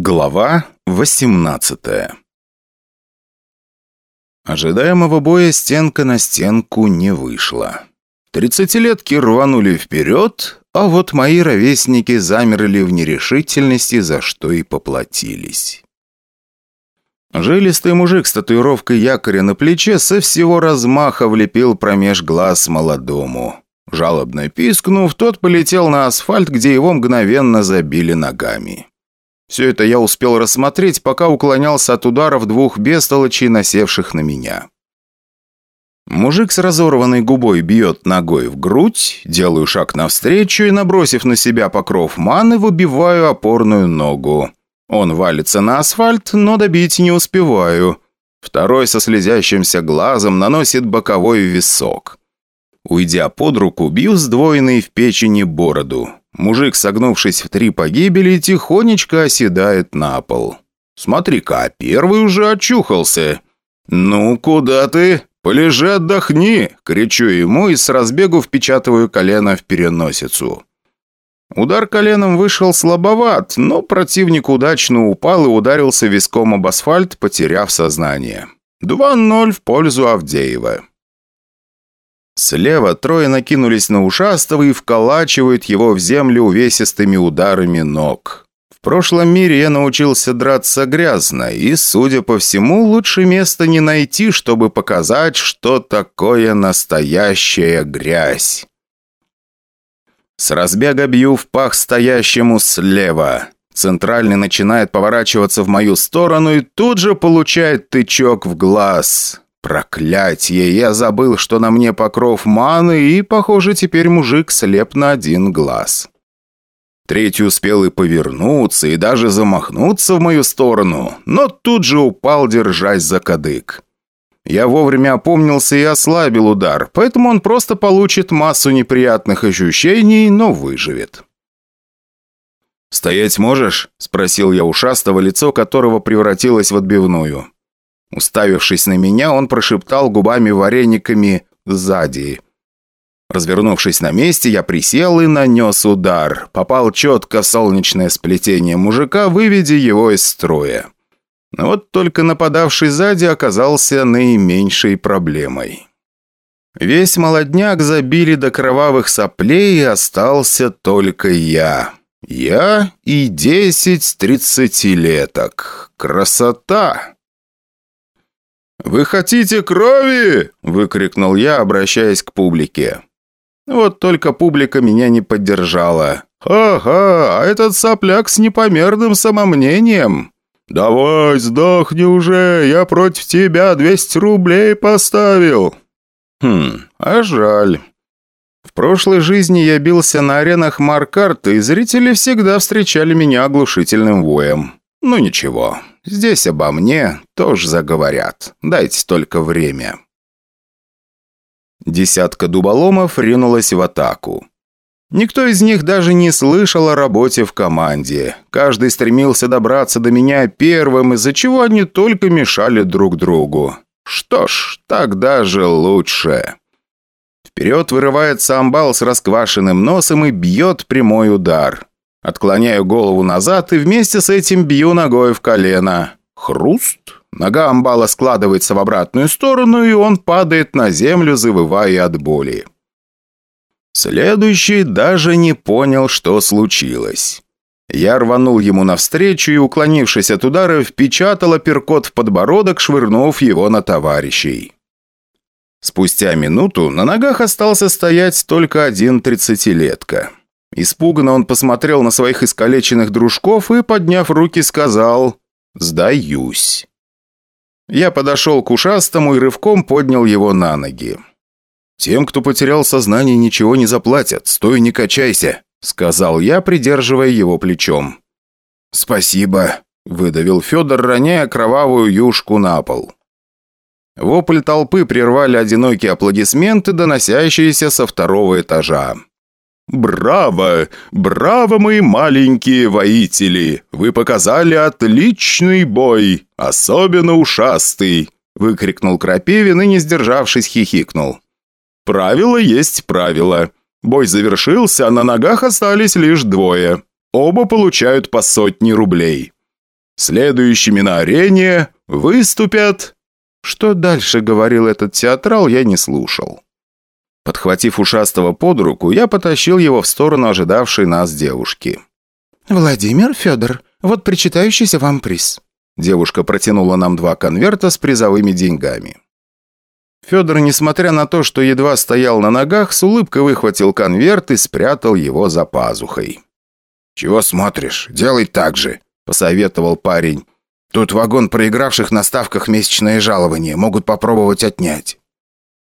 Глава 18 Ожидаемого боя стенка на стенку не вышла. Тридцатилетки рванули вперед, а вот мои ровесники замерли в нерешительности, за что и поплатились. Жилистый мужик с татуировкой якоря на плече со всего размаха влепил промеж глаз молодому. Жалобно пискнув, тот полетел на асфальт, где его мгновенно забили ногами. Все это я успел рассмотреть, пока уклонялся от ударов двух бестолочей, насевших на меня. Мужик с разорванной губой бьет ногой в грудь, делаю шаг навстречу и, набросив на себя покров маны, выбиваю опорную ногу. Он валится на асфальт, но добить не успеваю. Второй со слезящимся глазом наносит боковой висок. Уйдя под руку, бью сдвоенный в печени бороду. Мужик, согнувшись в три погибели, тихонечко оседает на пол. «Смотри-ка, первый уже очухался!» «Ну, куда ты? Полежи, отдохни!» — кричу ему и с разбегу впечатываю колено в переносицу. Удар коленом вышел слабоват, но противник удачно упал и ударился виском об асфальт, потеряв сознание. 2-0 в пользу Авдеева. Слева трое накинулись на ушастого и вколачивают его в землю увесистыми ударами ног. В прошлом мире я научился драться грязно, и, судя по всему, лучше места не найти, чтобы показать, что такое настоящая грязь. С разбега бью в пах стоящему слева. Центральный начинает поворачиваться в мою сторону и тут же получает тычок в глаз. Проклятье, я забыл, что на мне покров маны, и, похоже, теперь мужик слеп на один глаз. Третий успел и повернуться, и даже замахнуться в мою сторону, но тут же упал, держась за кадык. Я вовремя опомнился и ослабил удар, поэтому он просто получит массу неприятных ощущений, но выживет. «Стоять можешь?» – спросил я ушастого, лицо которого превратилось в отбивную. Уставившись на меня, он прошептал губами варениками «сзади». Развернувшись на месте, я присел и нанес удар. Попал четко в солнечное сплетение мужика, выведя его из строя. Но вот только нападавший сзади оказался наименьшей проблемой. Весь молодняк забили до кровавых соплей, и остался только я. Я и десять тридцатилеток. Красота! «Вы хотите крови?» – выкрикнул я, обращаясь к публике. Вот только публика меня не поддержала. «Ха-ха, а этот сопляк с непомерным самомнением!» «Давай, сдохни уже, я против тебя 200 рублей поставил!» «Хм, а жаль. В прошлой жизни я бился на аренах Маркарта, и зрители всегда встречали меня оглушительным воем. Ну ничего, здесь обо мне тоже заговорят. Дайте только время. Десятка дуболомов ринулась в атаку. Никто из них даже не слышал о работе в команде. Каждый стремился добраться до меня первым, из-за чего они только мешали друг другу. Что ж, так даже лучше. Вперед вырывается амбал с расквашенным носом и бьет прямой удар. Отклоняю голову назад и вместе с этим бью ногой в колено. Хруст. Нога амбала складывается в обратную сторону, и он падает на землю, завывая от боли. Следующий даже не понял, что случилось. Я рванул ему навстречу и, уклонившись от удара, впечатал апперкот в подбородок, швырнув его на товарищей. Спустя минуту на ногах остался стоять только один тридцатилетка. Испуганно он посмотрел на своих искалеченных дружков и, подняв руки, сказал «Сдаюсь». Я подошел к ушастому и рывком поднял его на ноги. «Тем, кто потерял сознание, ничего не заплатят. Стой, не качайся», — сказал я, придерживая его плечом. «Спасибо», — выдавил Федор, роняя кровавую юшку на пол. Вопль толпы прервали одинокие аплодисменты, доносящиеся со второго этажа. «Браво! Браво, мои маленькие воители! Вы показали отличный бой, особенно ушастый!» выкрикнул Крапивин и, не сдержавшись, хихикнул. «Правило есть правило. Бой завершился, а на ногах остались лишь двое. Оба получают по сотне рублей. Следующими на арене выступят...» Что дальше говорил этот театрал, я не слушал. Подхватив ушастого под руку, я потащил его в сторону ожидавшей нас девушки. «Владимир Федор, вот причитающийся вам приз». Девушка протянула нам два конверта с призовыми деньгами. Федор, несмотря на то, что едва стоял на ногах, с улыбкой выхватил конверт и спрятал его за пазухой. «Чего смотришь? Делай так же», – посоветовал парень. «Тут вагон проигравших на ставках месячное жалование. Могут попробовать отнять».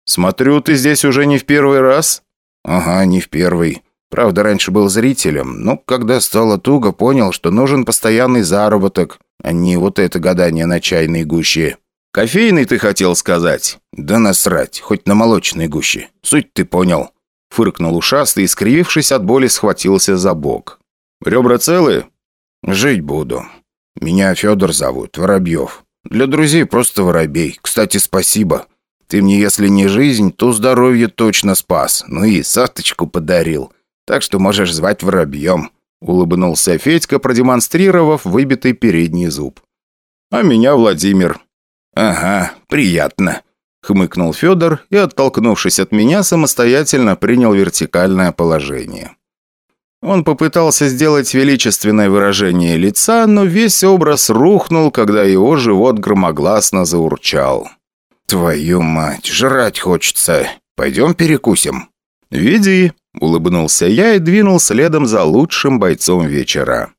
«Смотрю, ты здесь уже не в первый раз?» «Ага, не в первый. Правда, раньше был зрителем, но когда стало туго, понял, что нужен постоянный заработок, а не вот это гадание на чайной гуще». «Кофейный ты хотел сказать?» «Да насрать, хоть на молочной гуще. Суть ты понял». Фыркнул ушастый и, скривившись от боли, схватился за бок. «Ребра целы?» «Жить буду. Меня Федор зовут, Воробьев. Для друзей просто Воробей. Кстати, спасибо. Ты мне, если не жизнь, то здоровье точно спас. Ну и саточку подарил. Так что можешь звать Воробьем». Улыбнулся Федька, продемонстрировав выбитый передний зуб. «А меня Владимир». «Ага, приятно», — хмыкнул Федор и, оттолкнувшись от меня, самостоятельно принял вертикальное положение. Он попытался сделать величественное выражение лица, но весь образ рухнул, когда его живот громогласно заурчал. «Твою мать, жрать хочется. Пойдем перекусим». «Веди», — улыбнулся я и двинул следом за лучшим бойцом вечера.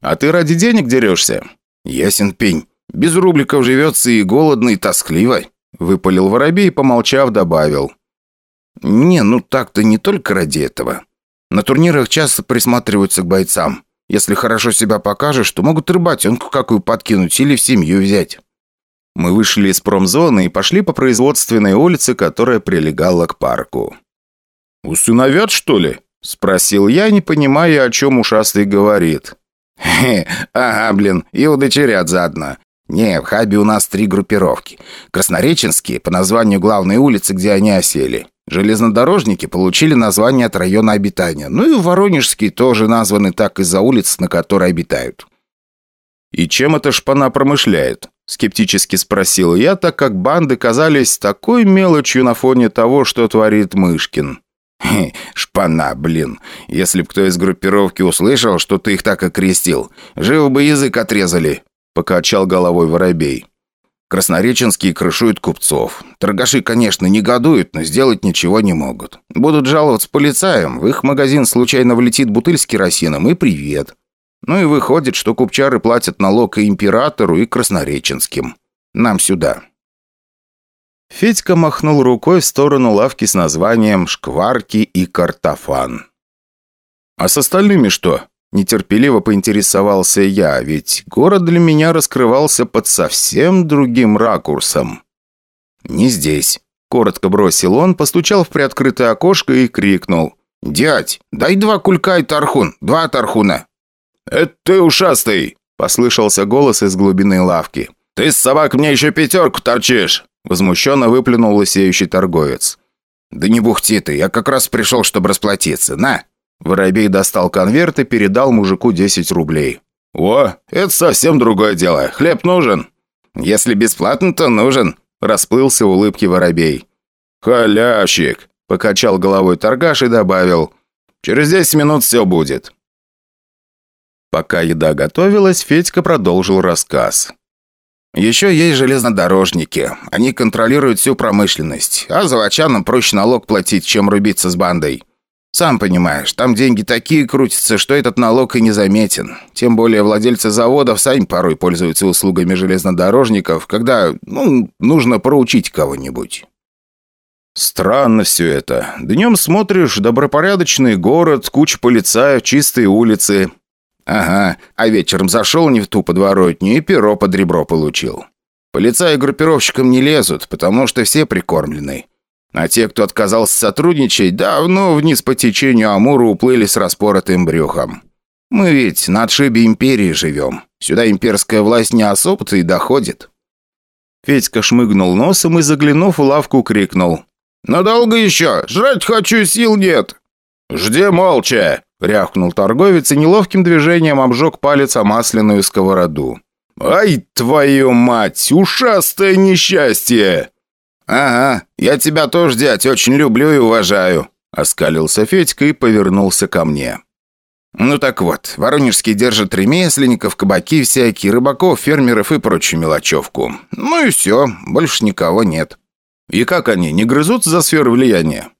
«А ты ради денег дерешься?» «Ясен пень. Без рубликов живется и голодно, и тоскливо», — выпалил воробей, помолчав, добавил. «Не, ну так-то не только ради этого. На турнирах часто присматриваются к бойцам. Если хорошо себя покажешь, то могут рыбатенку какую подкинуть или в семью взять». Мы вышли из промзоны и пошли по производственной улице, которая прилегала к парку. «Усыновят, что ли?» – спросил я, не понимая, о чем ушастый говорит. «Хе, ага, блин, и удочерят заодно. Не, в Хабе у нас три группировки. Краснореченские, по названию главной улицы, где они осели. Железнодорожники получили название от района обитания. Ну и Воронежские тоже названы так из-за улиц, на которой обитают. «И чем эта шпана промышляет?» – скептически спросил я, так как банды казались такой мелочью на фоне того, что творит Мышкин. Хе, шпана, блин. Если б кто из группировки услышал, что ты их так окрестил, живо бы язык отрезали», – покачал головой воробей. Краснореченские крышуют купцов. Торгаши, конечно, негодуют, но сделать ничего не могут. Будут жаловаться полицаям, в их магазин случайно влетит бутыль с керосином и привет. Ну и выходит, что купчары платят налог и императору, и краснореченским. Нам сюда. Федька махнул рукой в сторону лавки с названием «Шкварки и картофан». «А с остальными что?» Нетерпеливо поинтересовался я, ведь город для меня раскрывался под совсем другим ракурсом. «Не здесь», — коротко бросил он, постучал в приоткрытое окошко и крикнул. «Дядь, дай два кулька и тархун, два тархуна». «Это ты ушастый!» — послышался голос из глубины лавки. «Ты с собак мне еще пятерку торчишь!» Возмущенно выплюнул лысеющий торговец. «Да не бухти ты, я как раз пришел, чтобы расплатиться. На!» Воробей достал конверт и передал мужику 10 рублей. «О, это совсем другое дело. Хлеб нужен?» «Если бесплатно, то нужен», – расплылся в улыбке Воробей. «Халявщик», – покачал головой торгаш и добавил. «Через 10 минут все будет». Пока еда готовилась, Федька продолжил рассказ. Еще есть железнодорожники. Они контролируют всю промышленность. А заводчанам проще налог платить, чем рубиться с бандой. Сам понимаешь, там деньги такие крутятся, что этот налог и не заметен. Тем более владельцы заводов сами порой пользуются услугами железнодорожников, когда, ну, нужно проучить кого-нибудь. Странно все это. Днем смотришь, добропорядочный город, куча полицаев, чистые улицы. Ага, а вечером зашел не в ту подворотню и перо под ребро получил. Полицаи группировщикам не лезут, потому что все прикормлены. А те, кто отказался сотрудничать, давно вниз по течению Амура уплыли с распоротым брюхом. Мы ведь на отшибе империи живем. Сюда имперская власть не особо-то и доходит». Федька шмыгнул носом и, заглянув в лавку, крикнул. «Надолго еще? Жрать хочу, сил нет!» «Жди молча!» – рявкнул торговец и неловким движением обжег палец о масляную сковороду. «Ай, твою мать! Ушастое несчастье!» «Ага, я тебя тоже, дядь, очень люблю и уважаю», — оскалился Федька и повернулся ко мне. «Ну так вот, Воронежский держит ремесленников, кабаки всякие, рыбаков, фермеров и прочую мелочевку. Ну и все, больше никого нет». «И как они, не грызутся за сферу влияния?»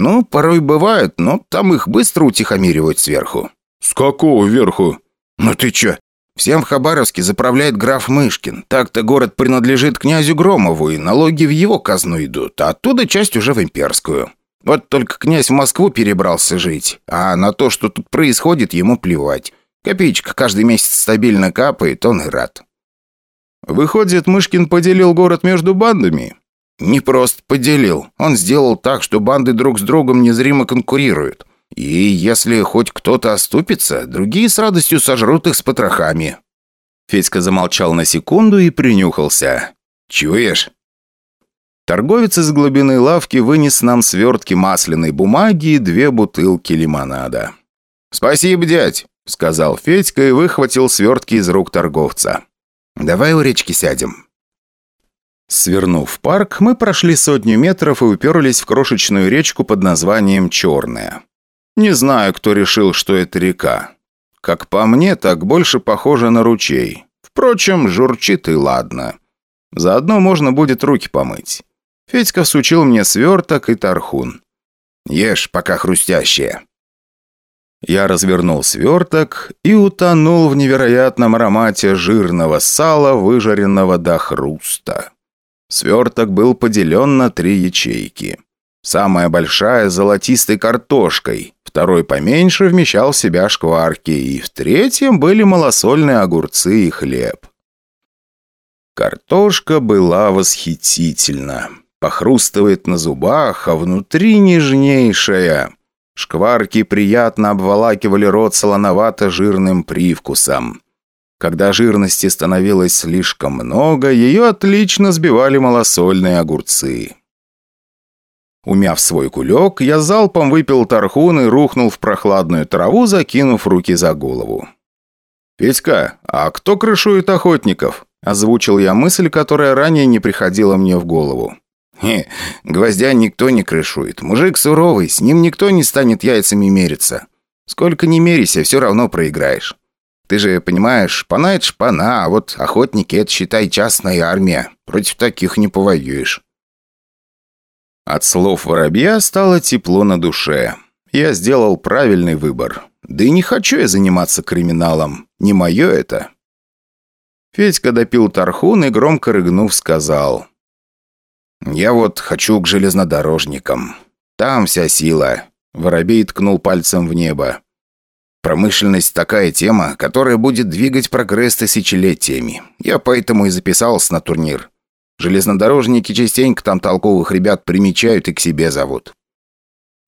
«Ну, порой бывает, но там их быстро утихомиривают сверху». «С какого верху?» «Ну ты чё, Всем в Хабаровске заправляет граф Мышкин. Так-то город принадлежит князю Громову, и налоги в его казну идут, а оттуда часть уже в имперскую. Вот только князь в Москву перебрался жить, а на то, что тут происходит, ему плевать. Копеечка каждый месяц стабильно капает, он и рад. Выходит, Мышкин поделил город между бандами? Не просто поделил. Он сделал так, что банды друг с другом незримо конкурируют. И если хоть кто-то оступится, другие с радостью сожрут их с потрохами». Федька замолчал на секунду и принюхался. «Чуешь?» Торговец из глубины лавки вынес нам свертки масляной бумаги и две бутылки лимонада. «Спасибо, дядь», — сказал Федька и выхватил свертки из рук торговца. «Давай у речки сядем». Свернув в парк, мы прошли сотню метров и уперлись в крошечную речку под названием «Черная». Не знаю, кто решил, что это река. Как по мне, так больше похоже на ручей. Впрочем, журчит и ладно. Заодно можно будет руки помыть. Федька всучил мне сверток и тархун. «Ешь, пока хрустящее». Я развернул сверток и утонул в невероятном аромате жирного сала, выжаренного до хруста. Сверток был поделен на три ячейки. Самая большая – золотистой картошкой, второй поменьше вмещал в себя шкварки, и в третьем были малосольные огурцы и хлеб. Картошка была восхитительна. Похрустывает на зубах, а внутри нежнейшая. Шкварки приятно обволакивали рот солоновато-жирным привкусом. Когда жирности становилось слишком много, ее отлично сбивали малосольные огурцы. Умяв свой кулек, я залпом выпил тархун и рухнул в прохладную траву, закинув руки за голову. «Петька, а кто крышует охотников?» – озвучил я мысль, которая ранее не приходила мне в голову. «Хе, гвоздя никто не крышует. Мужик суровый, с ним никто не станет яйцами мериться. Сколько ни мерися, все равно проиграешь. Ты же понимаешь, шпана – это шпана, а вот охотники – это, считай, частная армия. Против таких не повоюешь». От слов воробья стало тепло на душе. Я сделал правильный выбор. Да и не хочу я заниматься криминалом. Не мое это. Федька допил тархун и, громко рыгнув, сказал. «Я вот хочу к железнодорожникам. Там вся сила». Воробей ткнул пальцем в небо. «Промышленность такая тема, которая будет двигать прогресс тысячелетиями. Я поэтому и записался на турнир. Железнодорожники частенько там толковых ребят примечают и к себе зовут».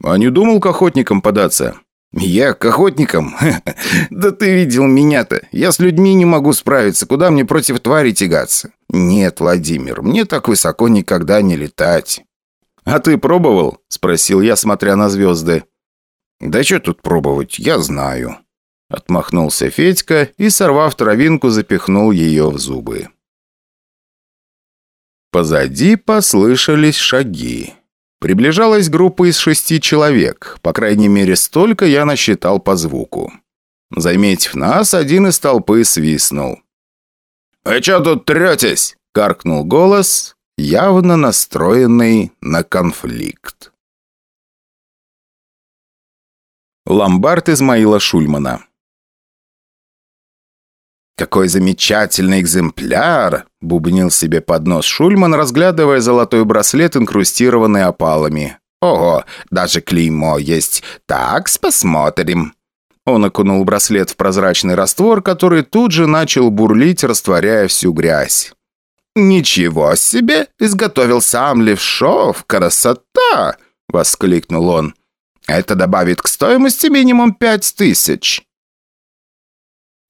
«А не думал к охотникам податься?» «Я к охотникам? Да ты видел меня-то. Я с людьми не могу справиться. Куда мне против твари тягаться? Нет, Владимир, мне так высоко никогда не летать». «А ты пробовал?» – спросил я, смотря на звезды. «Да что тут пробовать, я знаю». Отмахнулся Федька и, сорвав травинку, запихнул ее в зубы. Позади послышались шаги. Приближалась группа из шести человек, по крайней мере, столько я насчитал по звуку. Заметив нас, один из толпы свистнул. «Вы что тут третесь?» – каркнул голос, явно настроенный на конфликт. Ломбард Измаила Шульмана «Какой замечательный экземпляр!» – бубнил себе под нос Шульман, разглядывая золотой браслет, инкрустированный опалами. «Ого, даже клеймо есть. Так, посмотрим». Он окунул браслет в прозрачный раствор, который тут же начал бурлить, растворяя всю грязь. «Ничего себе! Изготовил сам Левшов! Красота!» – воскликнул он. «Это добавит к стоимости минимум пять тысяч».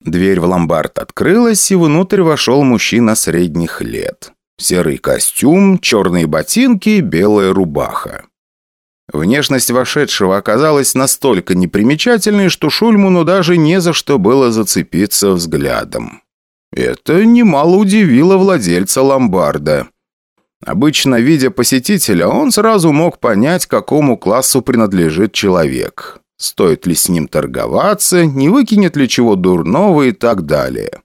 Дверь в ломбард открылась, и внутрь вошел мужчина средних лет. Серый костюм, черные ботинки, белая рубаха. Внешность вошедшего оказалась настолько непримечательной, что Шульману даже не за что было зацепиться взглядом. Это немало удивило владельца ломбарда. Обычно, видя посетителя, он сразу мог понять, какому классу принадлежит человек. Стоит ли с ним торговаться, не выкинет ли чего дурного и так далее.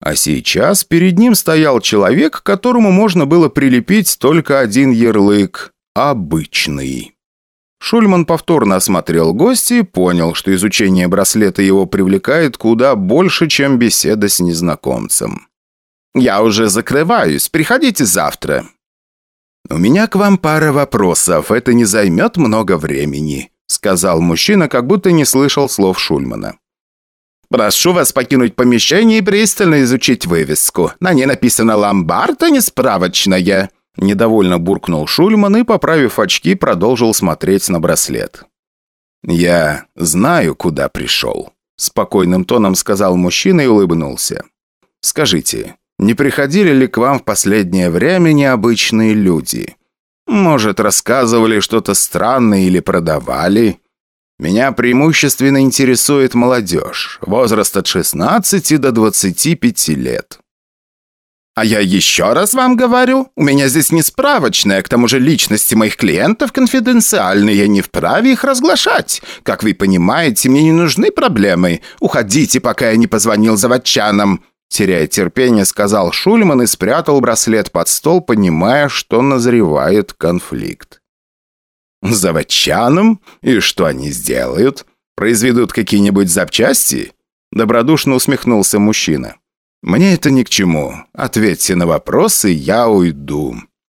А сейчас перед ним стоял человек, которому можно было прилепить только один ярлык – «обычный». Шульман повторно осмотрел гостя и понял, что изучение браслета его привлекает куда больше, чем беседа с незнакомцем. «Я уже закрываюсь. Приходите завтра». «У меня к вам пара вопросов. Это не займет много времени», сказал мужчина, как будто не слышал слов Шульмана. «Прошу вас покинуть помещение и пристально изучить вывеску. На ней написано «Ломбард», а не справочная». Недовольно буркнул Шульман и, поправив очки, продолжил смотреть на браслет. «Я знаю, куда пришел», – спокойным тоном сказал мужчина и улыбнулся. «Скажите, не приходили ли к вам в последнее время необычные люди? Может, рассказывали что-то странное или продавали?» Меня преимущественно интересует молодежь, возраст от 16 до 25 лет. А я еще раз вам говорю, у меня здесь не справочная, к тому же личности моих клиентов конфиденциальны, я не вправе их разглашать. Как вы понимаете, мне не нужны проблемы. Уходите, пока я не позвонил заводчанам. Теряя терпение, сказал Шульман и спрятал браслет под стол, понимая, что назревает конфликт. «Заводчанам? И что они сделают? Произведут какие-нибудь запчасти?» Добродушно усмехнулся мужчина. «Мне это ни к чему. Ответьте на вопросы, я уйду».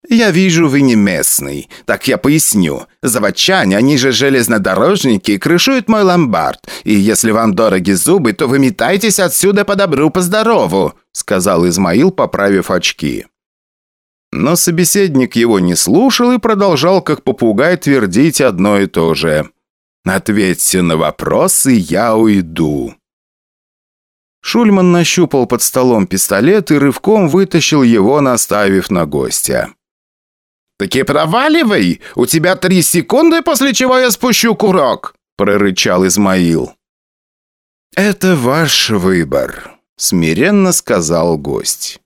«Я вижу, вы не местный. Так я поясню. Заводчане, они же железнодорожники, крышуют мой ломбард. И если вам дороги зубы, то вы метайтесь отсюда по добру, по здорову», сказал Измаил, поправив очки. Но собеседник его не слушал и продолжал, как попугай, твердить одно и то же. «Ответьте на вопросы, я уйду». Шульман нащупал под столом пистолет и рывком вытащил его, наставив на гостя. «Таки проваливай! У тебя три секунды, после чего я спущу курок!» прорычал Измаил. «Это ваш выбор», — смиренно сказал гость.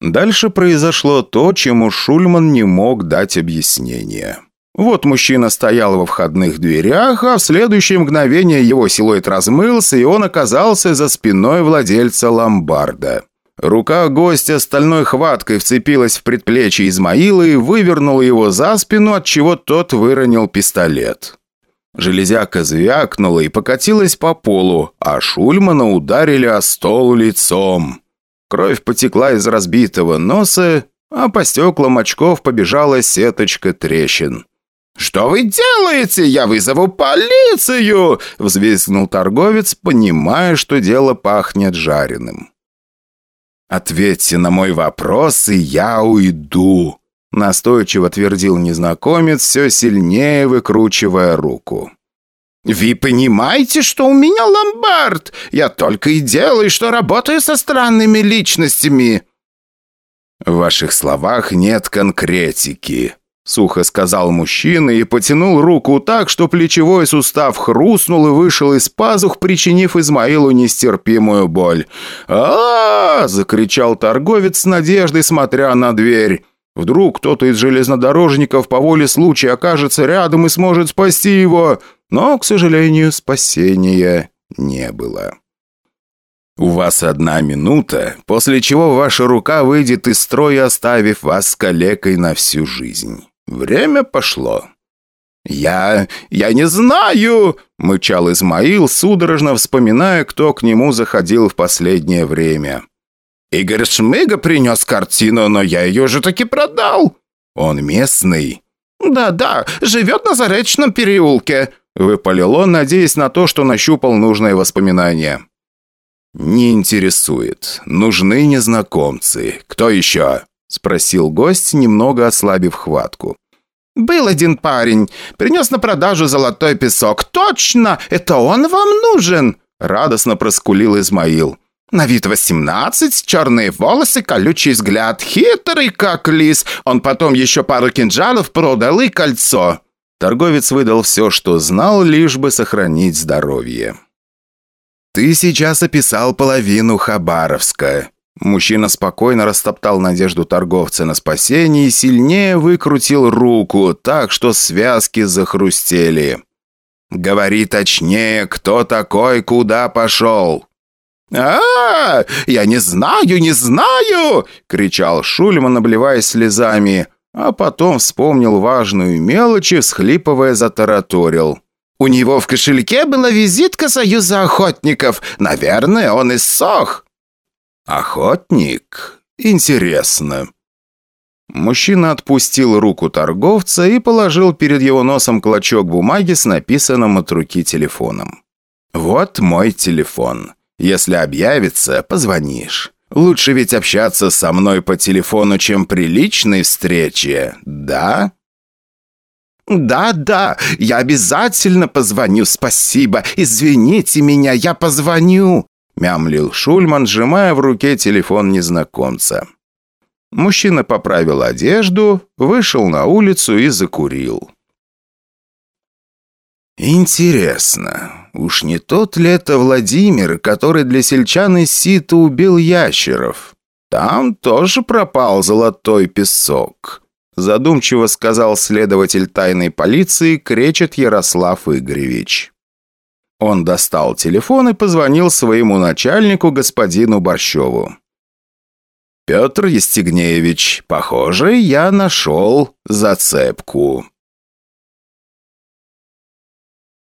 Дальше произошло то, чему Шульман не мог дать объяснение. Вот мужчина стоял во входных дверях, а в следующее мгновение его силуэт размылся, и он оказался за спиной владельца ломбарда. Рука гостя стальной хваткой вцепилась в предплечье Измаила и вывернула его за спину, отчего тот выронил пистолет. Железяка звякнула и покатилась по полу, а Шульмана ударили о стол лицом. Кровь потекла из разбитого носа, а по стеклам очков побежала сеточка трещин. «Что вы делаете? Я вызову полицию!» – взвизгнул торговец, понимая, что дело пахнет жареным. «Ответьте на мой вопрос, и я уйду», – настойчиво твердил незнакомец, все сильнее выкручивая руку. «Вы понимаете, что у меня ломбард? Я только и делаю, что работаю со странными личностями». «В ваших словах нет конкретики», — сухо сказал мужчина и потянул руку так, что плечевой сустав хрустнул и вышел из пазух, причинив Измаилу нестерпимую боль. а, -а, -а закричал торговец с надеждой, смотря на дверь. «Вдруг кто-то из железнодорожников по воле случая окажется рядом и сможет спасти его?» Но, к сожалению, спасения не было. «У вас одна минута, после чего ваша рука выйдет из строя, оставив вас с калекой на всю жизнь. Время пошло». «Я... я не знаю!» – мычал Измаил, судорожно вспоминая, кто к нему заходил в последнее время. «Игорь Шмыга принес картину, но я ее же таки продал!» «Он местный?» «Да-да, живет на Заречном переулке», – выпалил он, надеясь на то, что нащупал нужное воспоминание. «Не интересует. Нужны незнакомцы. Кто еще?» – спросил гость, немного ослабив хватку. «Был один парень. Принес на продажу золотой песок. Точно! Это он вам нужен!» – радостно проскулил Измаил. На вид восемнадцать, черные волосы, колючий взгляд, хитрый как лис. Он потом еще пару кинжалов продал и кольцо. Торговец выдал все, что знал, лишь бы сохранить здоровье. «Ты сейчас описал половину Хабаровска». Мужчина спокойно растоптал надежду торговца на спасение и сильнее выкрутил руку, так что связки захрустели. «Говори точнее, кто такой, куда пошел?» а, -а, -а Я не знаю, не знаю!» — кричал Шульман, обливаясь слезами, а потом вспомнил важную мелочь и, всхлипывая, затараторил. «У него в кошельке была визитка Союза охотников. Наверное, он иссох». «Охотник? Интересно». Мужчина отпустил руку торговца и положил перед его носом клочок бумаги с написанным от руки телефоном. «Вот мой телефон. Если объявится, позвонишь. Лучше ведь общаться со мной по телефону, чем при личной встрече, да?» «Да, да, я обязательно позвоню, спасибо. Извините меня, я позвоню», мямлил Шульман, сжимая в руке телефон незнакомца. Мужчина поправил одежду, вышел на улицу и закурил. «Интересно, уж не тот ли это Владимир, который для сельчан из Сита убил ящеров? Там тоже пропал золотой песок», задумчиво сказал следователь тайной полиции Кречет Ярослав Игоревич. Он достал телефон и позвонил своему начальнику, господину Борщеву. «Петр Естегнеевич, похоже, я нашел зацепку».